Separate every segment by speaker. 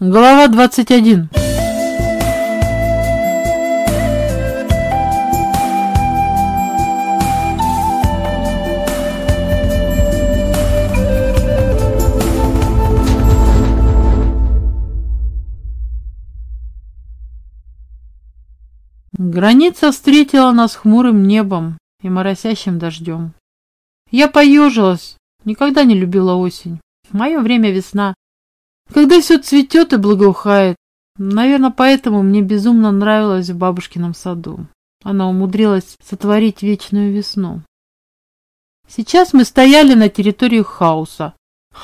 Speaker 1: Глава 21 Граница встретила нас хмурым небом и моросящим дождем. Я поежилась, никогда не любила осень. В мое время весна. Когда все цветет и благоухает. Наверное, поэтому мне безумно нравилось в бабушкином саду. Она умудрилась сотворить вечную весну. Сейчас мы стояли на территории хаоса,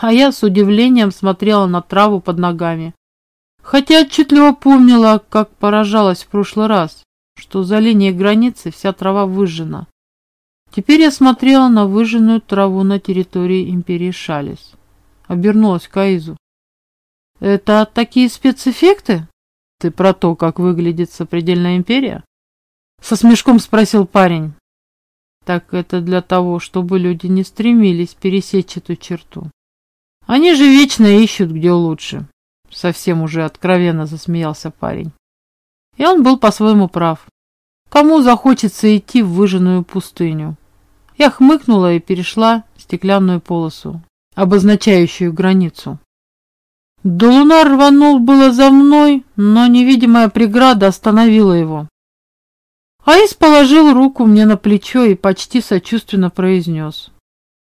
Speaker 1: а я с удивлением смотрела на траву под ногами. Хотя отчетливо помнила, как поражалась в прошлый раз, что за линией границы вся трава выжжена. Теперь я смотрела на выжженную траву на территории империи Шалис. Обернулась к Аизу. Это такие спецэффекты? Ты про то, как выглядит сопредельная империя? Со смешком спросил парень. Так это для того, чтобы люди не стремились пересечь эту черту. Они же вечно ищут, где лучше. Совсем уже откровенно засмеялся парень. И он был по-своему прав. Кому захочется идти в выжженную пустыню? Я хмыкнула и перешла стеклянную полосу, обозначающую границу. Долунар рванул было за мной, но невидимая преграда остановила его. Аис положил руку мне на плечо и почти сочувственно произнес.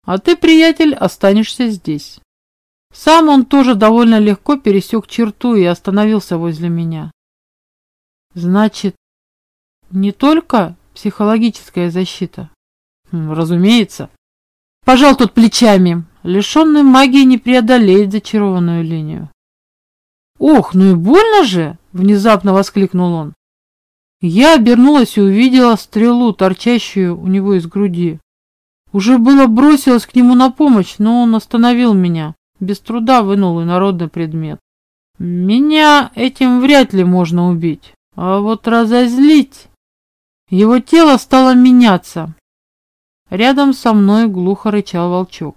Speaker 1: «А ты, приятель, останешься здесь». Сам он тоже довольно легко пересек черту и остановился возле меня. Значит, не только психологическая защита? Разумеется. Пожал тут плечами. Лишенный магии не преодолеет зачарованную линию. «Ох, ну и больно же!» — внезапно воскликнул он. Я обернулась и увидела стрелу, торчащую у него из груди. Уже было бросилась к нему на помощь, но он остановил меня. Без труда вынул инородный предмет. Меня этим вряд ли можно убить, а вот разозлить... Его тело стало меняться. Рядом со мной глухо рычал волчок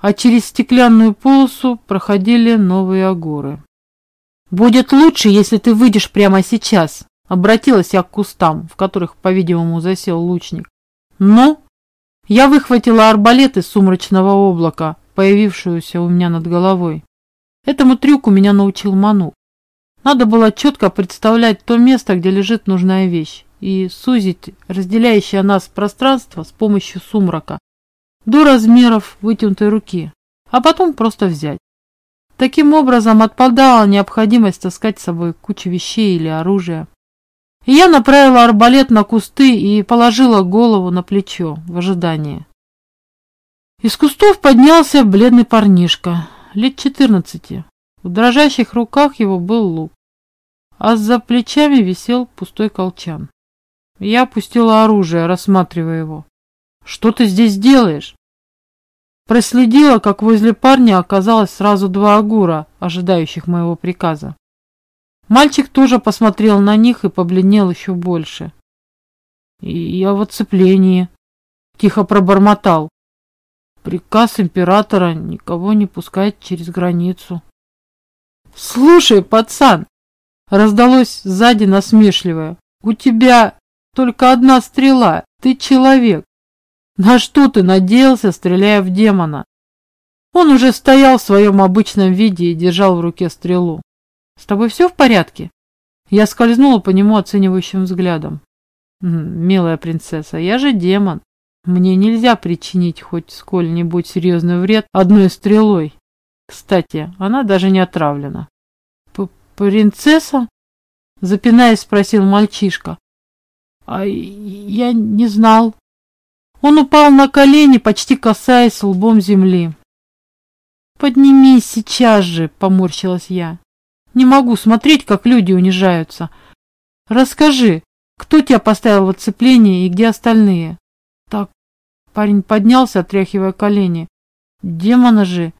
Speaker 1: а через стеклянную полосу проходили новые агоры. «Будет лучше, если ты выйдешь прямо сейчас», — обратилась я к кустам, в которых, по-видимому, засел лучник. «Ну?» Я выхватила арбалет из сумрачного облака, появившуюся у меня над головой. Этому трюку меня научил Ману. Надо было четко представлять то место, где лежит нужная вещь, и сузить разделяющее нас пространство с помощью сумрака, до размеров вытянутой руки, а потом просто взять. Таким образом отпадала необходимость таскать с собой кучу вещей или оружия. И я направила арбалет на кусты и положила голову на плечо в ожидании. Из кустов поднялся бледный парнишка, лет четырнадцати. В дрожащих руках его был лук, а за плечами висел пустой колчан. Я опустила оружие, рассматривая его. «Что ты здесь делаешь?» Проследила, как возле парня оказалось сразу два агура, ожидающих моего приказа. Мальчик тоже посмотрел на них и побледнел еще больше. Я в оцеплении. Тихо пробормотал. Приказ императора никого не пускать через границу. Слушай, пацан, раздалось сзади насмешливое. У тебя только одна стрела, ты человек. На что ты надеялся, стреляя в демона? Он уже стоял в своем обычном виде и держал в руке стрелу. С тобой все в порядке? Я скользнула по нему оценивающим взглядом. Милая принцесса, я же демон. Мне нельзя причинить хоть сколь-нибудь серьезный вред одной стрелой. Кстати, она даже не отравлена. П «Принцесса?» Запинаясь, спросил мальчишка. «А я не знал». Он упал на колени, почти касаясь лбом земли. «Поднимись сейчас же!» — поморщилась я. «Не могу смотреть, как люди унижаются. Расскажи, кто тебя поставил в оцепление и где остальные?» «Так...» — парень поднялся, отряхивая колени. «Демона же!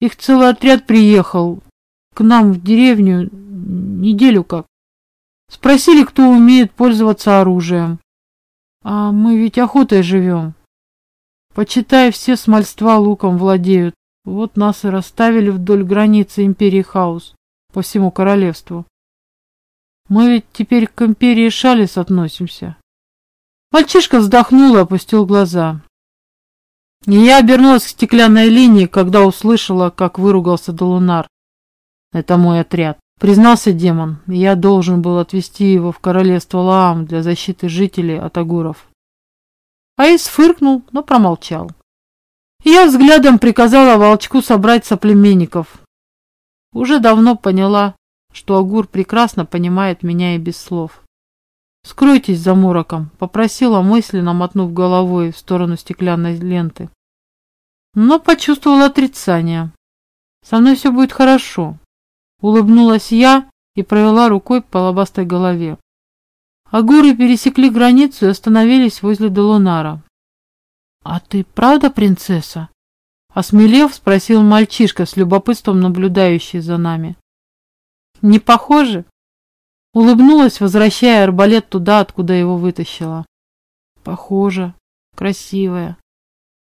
Speaker 1: Их целый отряд приехал к нам в деревню неделю как. Спросили, кто умеет пользоваться оружием. А мы ведь охотой живем. Почитай, все смольства луком владеют. Вот нас и расставили вдоль границы империи Хаус. по всему королевству. Мы ведь теперь к империи Шалис относимся. Мальчишка вздохнул и опустил глаза. И я обернулась к стеклянной линии, когда услышала, как выругался Долунар. Это мой отряд. Признался демон, я должен был отвезти его в королевство Лаам для защиты жителей от агуров. Аис фыркнул, но промолчал. Я взглядом приказала волчку собрать соплеменников. Уже давно поняла, что Агур прекрасно понимает меня и без слов. «Скройтесь за мороком», — попросила мысленно, мотнув головой в сторону стеклянной ленты. Но почувствовала отрицание. «Со мной все будет хорошо», — улыбнулась я и провела рукой по лобастой голове. Агуры пересекли границу и остановились возле Долунара. «А ты правда принцесса?» Осмелев, спросил мальчишка с любопытством, наблюдающий за нами. «Не похоже?» Улыбнулась, возвращая арбалет туда, откуда его вытащила. «Похоже. Красивая».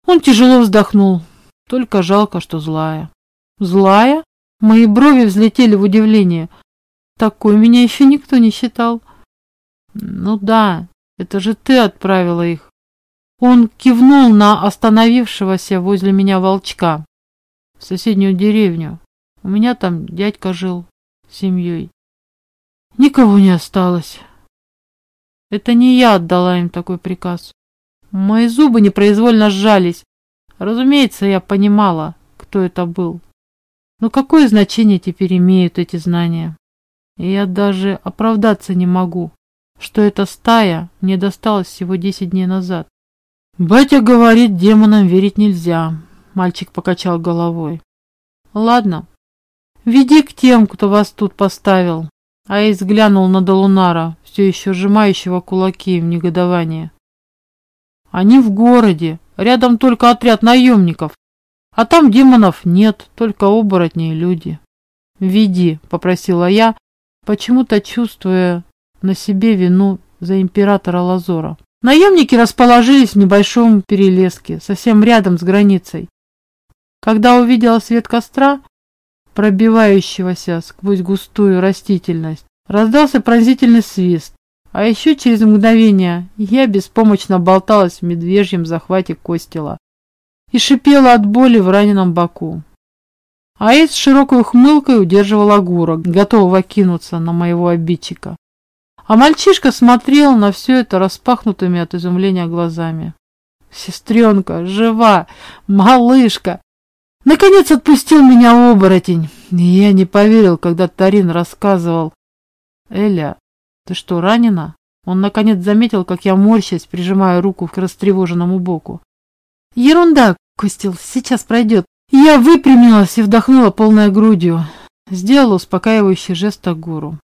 Speaker 1: Он тяжело вздохнул. Только жалко, что злая. «Злая?» Мои брови взлетели в удивление. Такой меня еще никто не считал. «Ну да, это же ты отправила их. Он кивнул на остановившегося возле меня волчка. В соседнюю деревню. У меня там дядька жил с семьей. Никого не осталось. Это не я отдала им такой приказ. Мои зубы непроизвольно сжались. Разумеется, я понимала, кто это был. Но какое значение теперь имеют эти знания? И я даже оправдаться не могу, что эта стая мне досталась всего десять дней назад. «Батя говорит, демонам верить нельзя», — мальчик покачал головой. «Ладно, веди к тем, кто вас тут поставил». Аис глянул на Долунара, все еще сжимающего кулаки в негодовании. «Они в городе, рядом только отряд наемников, а там демонов нет, только оборотни и люди». «Веди», — попросила я, почему-то чувствуя на себе вину за императора Лазора. Наемники расположились в небольшом перелеске, совсем рядом с границей. Когда увидела свет костра, пробивающегося сквозь густую растительность, раздался пронзительный свист, а еще через мгновение я беспомощно болталась в медвежьем захвате костела и шипела от боли в раненом боку. Аид с широкой ухмылкой удерживал Агура, готового кинуться на моего обидчика. А мальчишка смотрел на все это распахнутыми от изумления глазами. «Сестренка, жива! Малышка!» Наконец отпустил меня оборотень. И я не поверил, когда Тарин рассказывал. «Эля, ты что, ранена?» Он наконец заметил, как я морщась, прижимая руку к растревоженному боку. «Ерунда, Костил, сейчас пройдет». Я выпрямилась и вдохнула полной грудью. Сделала успокаивающий жест Агуру.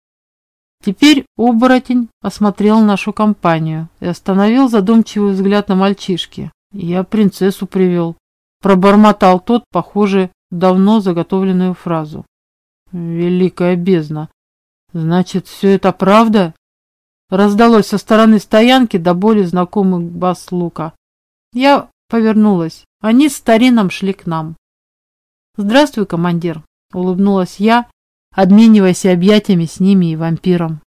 Speaker 1: Теперь оборотень осмотрел нашу компанию и остановил задумчивый взгляд на мальчишки. Я принцессу привел. Пробормотал тот, похоже, давно заготовленную фразу. Великая бездна. Значит, все это правда? Раздалось со стороны стоянки до боли знакомый бас лука. Я повернулась. Они с Тарином шли к нам. «Здравствуй, командир», — улыбнулась я, обмениваясь объятиями с ними и вампиром.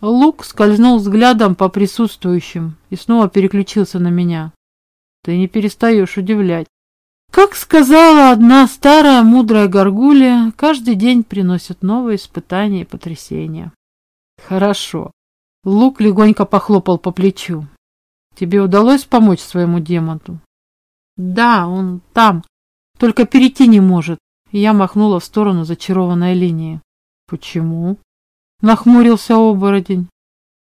Speaker 1: Лук скользнул взглядом по присутствующим и снова переключился на меня. Ты не перестаешь удивлять. Как сказала одна старая мудрая горгулья, каждый день приносит новые испытания и потрясения. Хорошо. Лук легонько похлопал по плечу. Тебе удалось помочь своему демону? Да, он там, только перейти не может. Я махнула в сторону зачарованной линии. Почему? Нахмурился оборотень.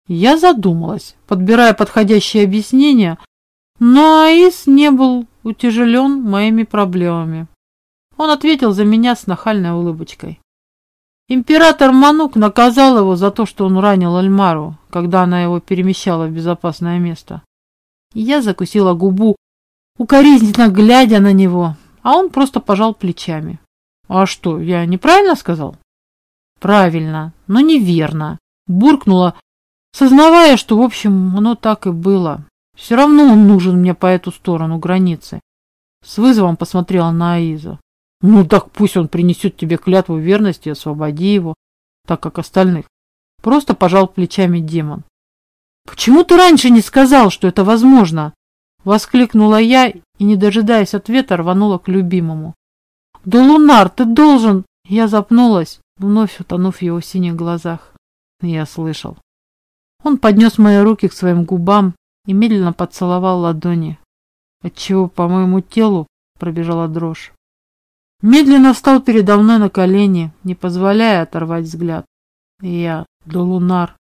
Speaker 1: Я задумалась, подбирая подходящее объяснение, но Аис не был утяжелен моими проблемами. Он ответил за меня с нахальной улыбочкой. Император Манук наказал его за то, что он ранил Альмару, когда она его перемещала в безопасное место. Я закусила губу, укоризненно глядя на него, а он просто пожал плечами. А что, я неправильно сказал? Правильно, но неверно. Буркнула, сознавая, что, в общем, оно так и было. Все равно он нужен мне по эту сторону границы. С вызовом посмотрела на Аизу. Ну так пусть он принесет тебе клятву верности освободи его, так как остальных. Просто пожал плечами демон. Почему ты раньше не сказал, что это возможно? Воскликнула я и, не дожидаясь ответа, рванула к любимому. Да, Лунар, ты должен... Я запнулась, вновь утонув в его синих глазах. Я слышал. Он поднес мои руки к своим губам и медленно поцеловал ладони, отчего по моему телу пробежала дрожь. Медленно встал передо мной на колени, не позволяя оторвать взгляд. И я, Долунар,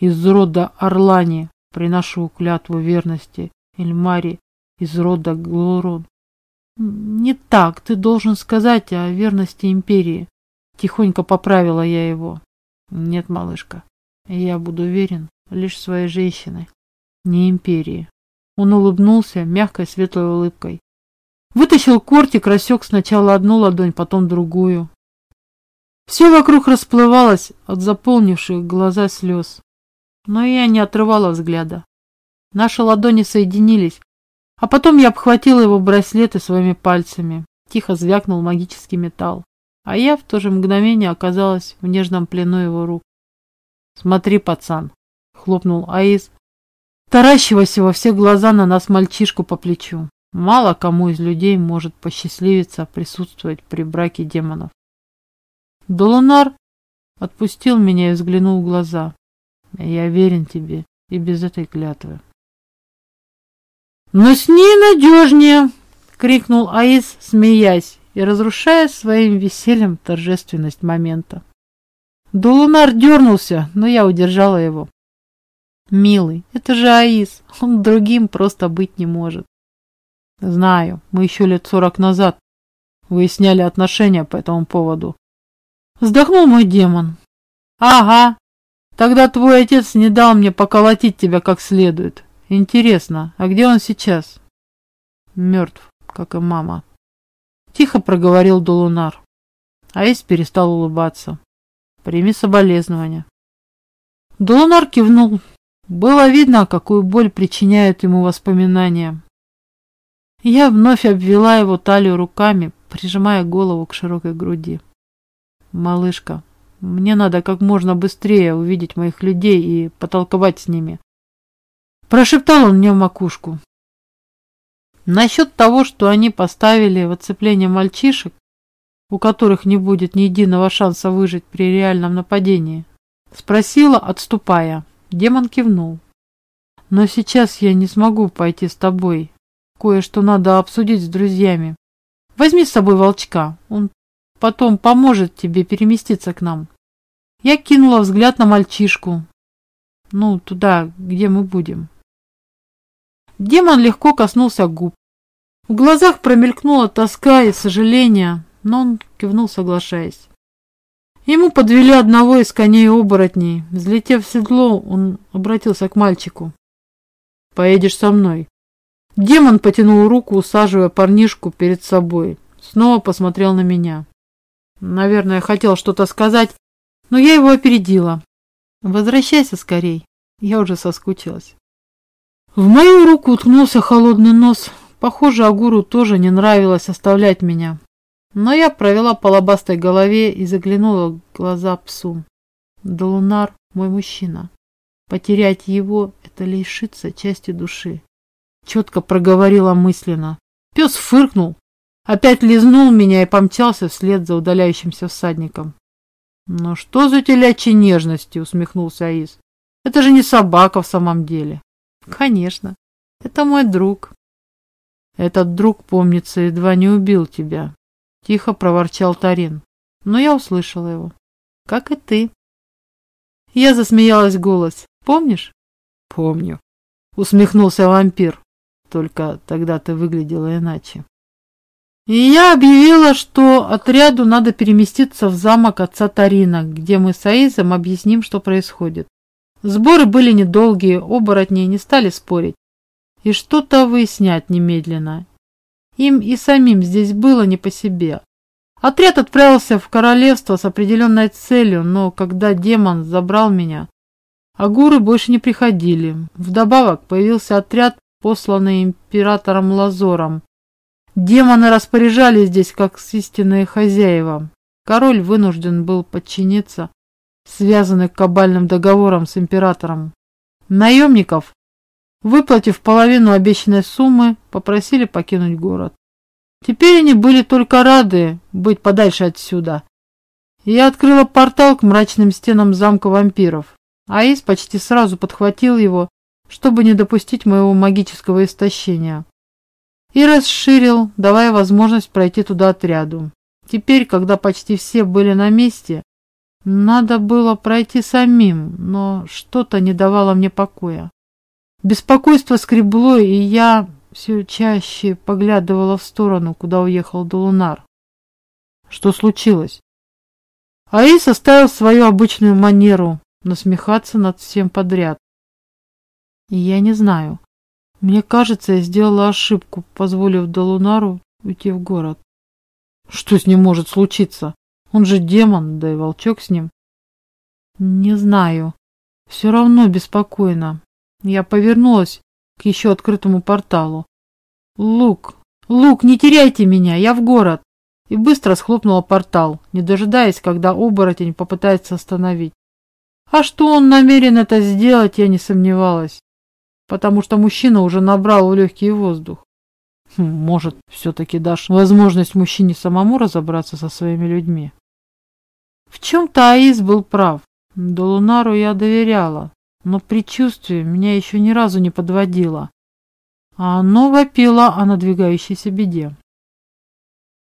Speaker 1: из рода Орлани, приношу клятву верности Эльмари из рода Глорон. Не так, ты должен сказать о верности империи. Тихонько поправила я его. Нет, малышка, я буду верен лишь своей женщиной, не империи. Он улыбнулся мягкой светлой улыбкой. Вытащил кортик, рассек сначала одну ладонь, потом другую. Все вокруг расплывалось от заполнивших глаза слез. Но я не отрывала взгляда. Наши ладони соединились, а потом я обхватила его браслеты своими пальцами. Тихо звякнул магический металл, а я в то же мгновение оказалась в нежном плену его рук. «Смотри, пацан!» — хлопнул Аис, таращиваясь во все глаза на нас мальчишку по плечу. Мало кому из людей может посчастливиться присутствовать при браке демонов. Долунар отпустил меня и взглянул в глаза. Я верен тебе и без этой клятвы. «Но с ней надежнее!» — крикнул Аис, смеясь и разрушая своим весельем торжественность момента. Долунар дернулся, но я удержала его. «Милый, это же Аис, он другим просто быть не может». «Знаю, мы еще лет сорок назад выясняли отношения по этому поводу». Вздохнул мой демон. «Ага, тогда твой отец не дал мне поколотить тебя как следует. Интересно, а где он сейчас? Мертв, как и мама. Тихо проговорил Долунар. Аис перестал улыбаться. Прими соболезнования. Долунар кивнул. Было видно, какую боль причиняют ему воспоминания. Я вновь обвела его талию руками, прижимая голову к широкой груди. «Малышка, мне надо как можно быстрее увидеть моих людей и потолковать с ними. Прошептал он мне в макушку. Насчет того, что они поставили в оцепление мальчишек, у которых не будет ни единого шанса выжить при реальном нападении, спросила, отступая. Демон кивнул. Но сейчас я не смогу пойти с тобой. Кое-что надо обсудить с друзьями. Возьми с собой волчка, он потом поможет тебе переместиться к нам. Я кинула взгляд на мальчишку. Ну, туда, где мы будем. Демон легко коснулся губ. В глазах промелькнула тоска и сожаление, но он кивнул, соглашаясь. Ему подвели одного из коней-оборотней. Взлетев в седло, он обратился к мальчику. «Поедешь со мной». Демон потянул руку, усаживая парнишку перед собой. Снова посмотрел на меня. Наверное, хотел что-то сказать, но я его опередила. «Возвращайся скорей, я уже соскучилась». В мою руку уткнулся холодный нос. Похоже, Агуру тоже не нравилось оставлять меня. Но я провела по лобастой голове и заглянула в глаза псу. Долунар мой мужчина. Потерять его — это лишиться части души. Четко проговорила мысленно. Пес фыркнул, опять лизнул меня и помчался вслед за удаляющимся всадником. «Ну что за телячьи нежности?» — усмехнулся Аис. «Это же не собака в самом деле». Конечно, это мой друг. Этот друг, помнится, едва не убил тебя. Тихо проворчал Тарин, но я услышала его. Как и ты. Я засмеялась голос. Помнишь? Помню. Усмехнулся вампир. Только тогда ты выглядела иначе. И я объявила, что отряду надо переместиться в замок отца Тарина, где мы с Аизом объясним, что происходит. Сборы были недолгие, оборотни не стали спорить. И что-то выяснять немедленно. Им и самим здесь было не по себе. Отряд отправился в королевство с определенной целью, но когда демон забрал меня, агуры больше не приходили. Вдобавок появился отряд, посланный императором Лазором. Демоны распоряжались здесь, как истинные хозяева. Король вынужден был подчиниться, связанный кабальным договором с императором. Наемников, выплатив половину обещанной суммы, попросили покинуть город. Теперь они были только рады быть подальше отсюда. Я открыла портал к мрачным стенам замка вампиров. Аис почти сразу подхватил его, чтобы не допустить моего магического истощения. И расширил, давая возможность пройти туда отряду. Теперь, когда почти все были на месте, надо было пройти самим, но что-то не давало мне покоя. Беспокойство скребло, и я все чаще поглядывала в сторону, куда уехал Долунар. Что случилось? Аис оставил свою обычную манеру насмехаться над всем подряд. Я не знаю. Мне кажется, я сделала ошибку, позволив Долунару уйти в город. Что с ним может случиться? Он же демон, да и волчок с ним. Не знаю. Все равно беспокойно. Я повернулась к еще открытому порталу. «Лук! Лук, не теряйте меня! Я в город!» И быстро схлопнула портал, не дожидаясь, когда оборотень попытается остановить. А что он намерен это сделать, я не сомневалась, потому что мужчина уже набрал в легкий воздух. Хм, может, все-таки дашь возможность мужчине самому разобраться со своими людьми? В чем-то Аис был прав. Долунару я доверяла, но предчувствие меня еще ни разу не подводило. А оно вопило о надвигающейся беде.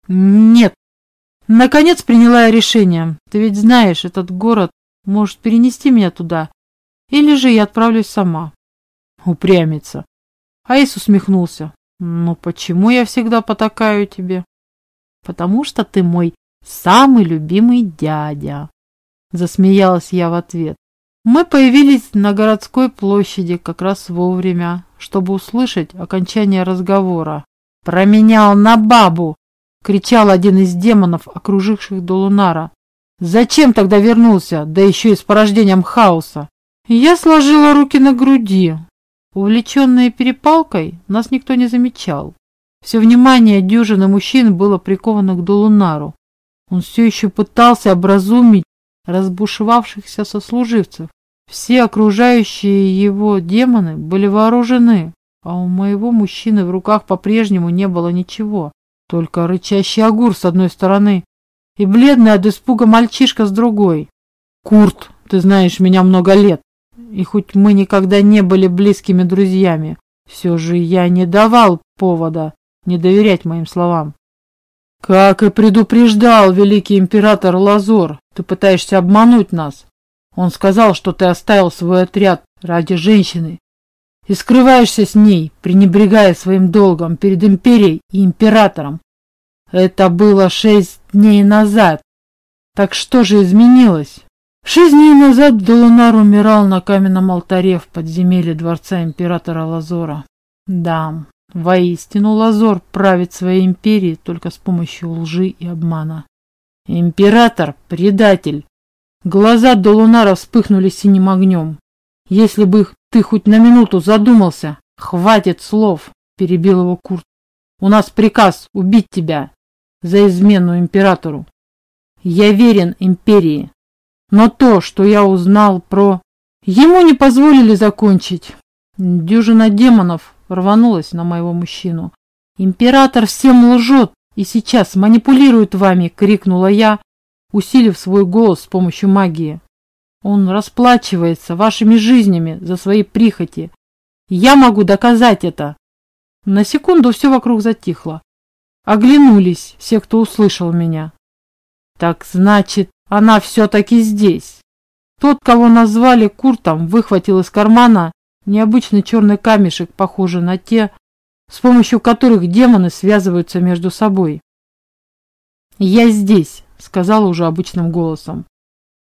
Speaker 1: Нет. Наконец приняла я решение. Ты ведь знаешь, этот город может перенести меня туда. Или же я отправлюсь сама. Упрямиться. Аис усмехнулся. «Ну почему я всегда потакаю тебе?» «Потому что ты мой самый любимый дядя!» Засмеялась я в ответ. Мы появились на городской площади как раз вовремя, чтобы услышать окончание разговора. «Променял на бабу!» — кричал один из демонов, окруживших Долунара. «Зачем тогда вернулся, да еще и с порождением хаоса?» Я сложила руки на груди, Увлеченные перепалкой, нас никто не замечал. Все внимание дюжины мужчин было приковано к Долунару. Он все еще пытался образумить разбушевавшихся сослуживцев. Все окружающие его демоны были вооружены, а у моего мужчины в руках по-прежнему не было ничего, только рычащий огур с одной стороны и бледный от испуга мальчишка с другой. «Курт, ты знаешь меня много лет. И хоть мы никогда не были близкими друзьями, все же я не давал повода не доверять моим словам. Как и предупреждал великий император Лазор, ты пытаешься обмануть нас. Он сказал, что ты оставил свой отряд ради женщины и скрываешься с ней, пренебрегая своим долгом перед империей и императором. Это было шесть дней назад. Так что же изменилось? Шесть дней назад Долунар умирал на каменном алтаре в подземелье дворца императора Лазора. Да, воистину Лазор правит своей империей только с помощью лжи и обмана. Император – предатель. Глаза Долунара вспыхнули синим огнем. Если бы ты хоть на минуту задумался, хватит слов, перебил его Курт. У нас приказ убить тебя за измену императору. Я верен империи, но то, что я узнал про... Ему не позволили закончить. Дюжина демонов рванулась на моего мужчину. «Император всем лжет и сейчас манипулирует вами!» — крикнула я, усилив свой голос с помощью магии. «Он расплачивается вашими жизнями за свои прихоти. Я могу доказать это!» На секунду все вокруг затихло. Оглянулись все, кто услышал меня. «Так значит, она все-таки здесь. Тот, кого назвали Куртом, выхватил из кармана необычный черный камешек, похожий на те, с помощью которых демоны связываются между собой. «Я здесь», — сказала уже обычным голосом.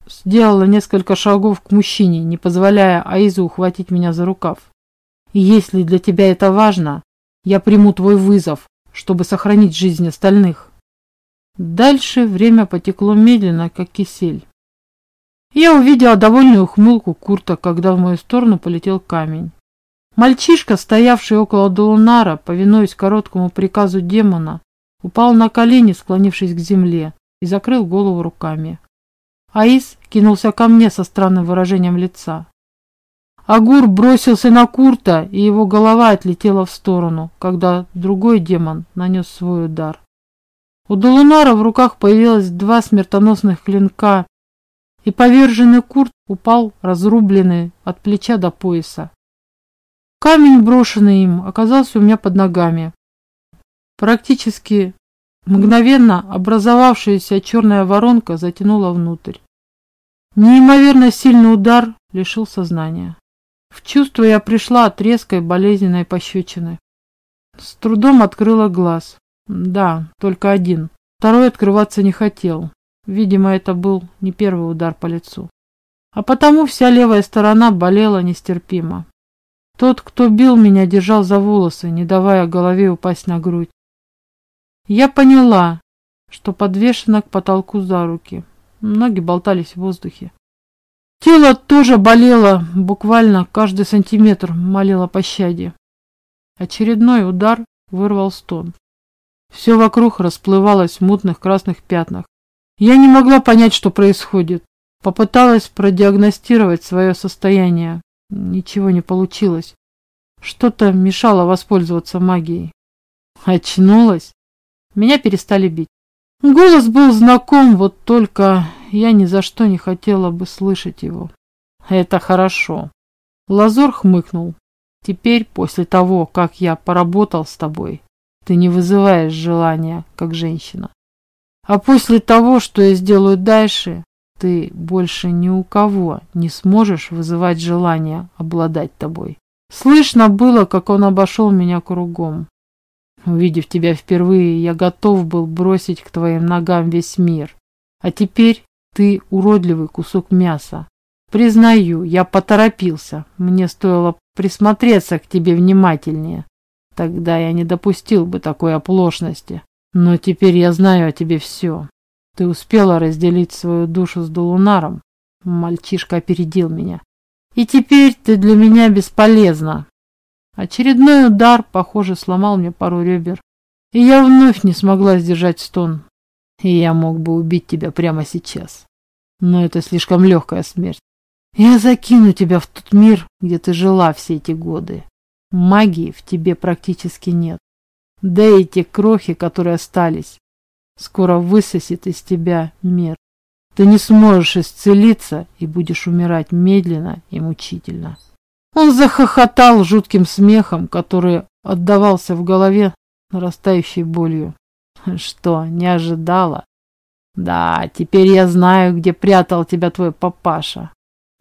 Speaker 1: Сделала несколько шагов к мужчине, не позволяя Аизу ухватить меня за рукав. «Если для тебя это важно, я приму твой вызов, чтобы сохранить жизнь остальных». Дальше время потекло медленно, как кисель. Я увидела довольную ухмылку Курта, когда в мою сторону полетел камень. Мальчишка, стоявший около Долунара, повинуясь короткому приказу демона, упал на колени, склонившись к земле, и закрыл голову руками. Аис кинулся ко мне со странным выражением лица. Агур бросился на Курта, и его голова отлетела в сторону, когда другой демон нанес свой удар. У Долунара в руках появилось два смертоносных клинка, и поверженный Курт упал разрубленный от плеча до пояса. Камень, брошенный им, оказался у меня под ногами. Практически мгновенно образовавшаяся черная воронка затянула внутрь. Неимоверно сильный удар лишил сознания. В чувство я пришла от резкой болезненной пощечины. С трудом открыла глаз. Да, только один. Второй открываться не хотел. Видимо, это был не первый удар по лицу. А потому вся левая сторона болела нестерпимо. Тот, кто бил меня, держал за волосы, не давая голове упасть на грудь. Я поняла, что подвешена к потолку за руки. Ноги болтались в воздухе. Тело тоже болело, буквально каждый сантиметр молило пощаде. Очередной удар вырвал стон. Все вокруг расплывалось в мутных красных пятнах. Я не могла понять, что происходит. Попыталась продиагностировать свое состояние. Ничего не получилось. Что-то мешало воспользоваться магией. Очнулась. Меня перестали бить. Голос был знаком, вот только я ни за что не хотела бы слышать его. Это хорошо. Лазор хмыкнул. Теперь, после того, как я поработал с тобой, ты не вызываешь желания, как женщина. А после того, что я сделаю дальше, ты больше ни у кого не сможешь вызывать желание обладать тобой. Слышно было, как он обошел меня кругом. Увидев тебя впервые, я готов был бросить к твоим ногам весь мир. А теперь ты уродливый кусок мяса. Признаю, я поторопился. Мне стоило присмотреться к тебе внимательнее. Тогда я не допустил бы такой оплошности. Но теперь я знаю о тебе все. Ты успела разделить свою душу с Долунаром. Мальчишка опередил меня. И теперь ты для меня бесполезна. Очередной удар, похоже, сломал мне пару ребер. И я вновь не смогла сдержать стон. И я мог бы убить тебя прямо сейчас. Но это слишком легкая смерть. Я закину тебя в тот мир, где ты жила все эти годы. Магии в тебе практически нет. Да и те крохи, которые остались, скоро высосет из тебя мир. Ты не сможешь исцелиться и будешь умирать медленно и мучительно. Он захохотал жутким смехом, который отдавался в голове нарастающей болью. Что, не ожидала? Да, теперь я знаю, где прятал тебя твой папаша.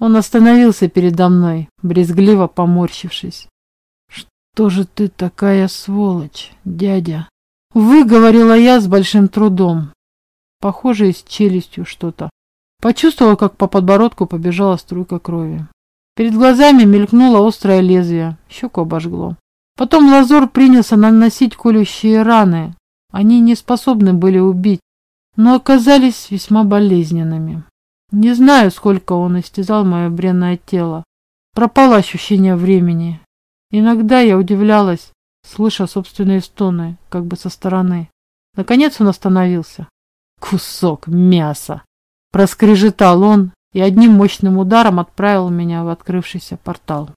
Speaker 1: Он остановился передо мной, брезгливо поморщившись. Что же ты такая сволочь, дядя? Выговорила я с большим трудом. Похоже, и с челюстью что-то. Почувствовала, как по подбородку побежала струйка крови. Перед глазами мелькнуло острое лезвие, щеку обожгло. Потом Лазор принялся наносить колющие раны. Они не способны были убить, но оказались весьма болезненными. Не знаю, сколько он истязал мое бренное тело. Пропало ощущение времени. Иногда я удивлялась, слыша собственные стоны, как бы со стороны. Наконец он остановился. «Кусок мяса!» Проскрежетал он и одним мощным ударом отправил меня в открывшийся портал.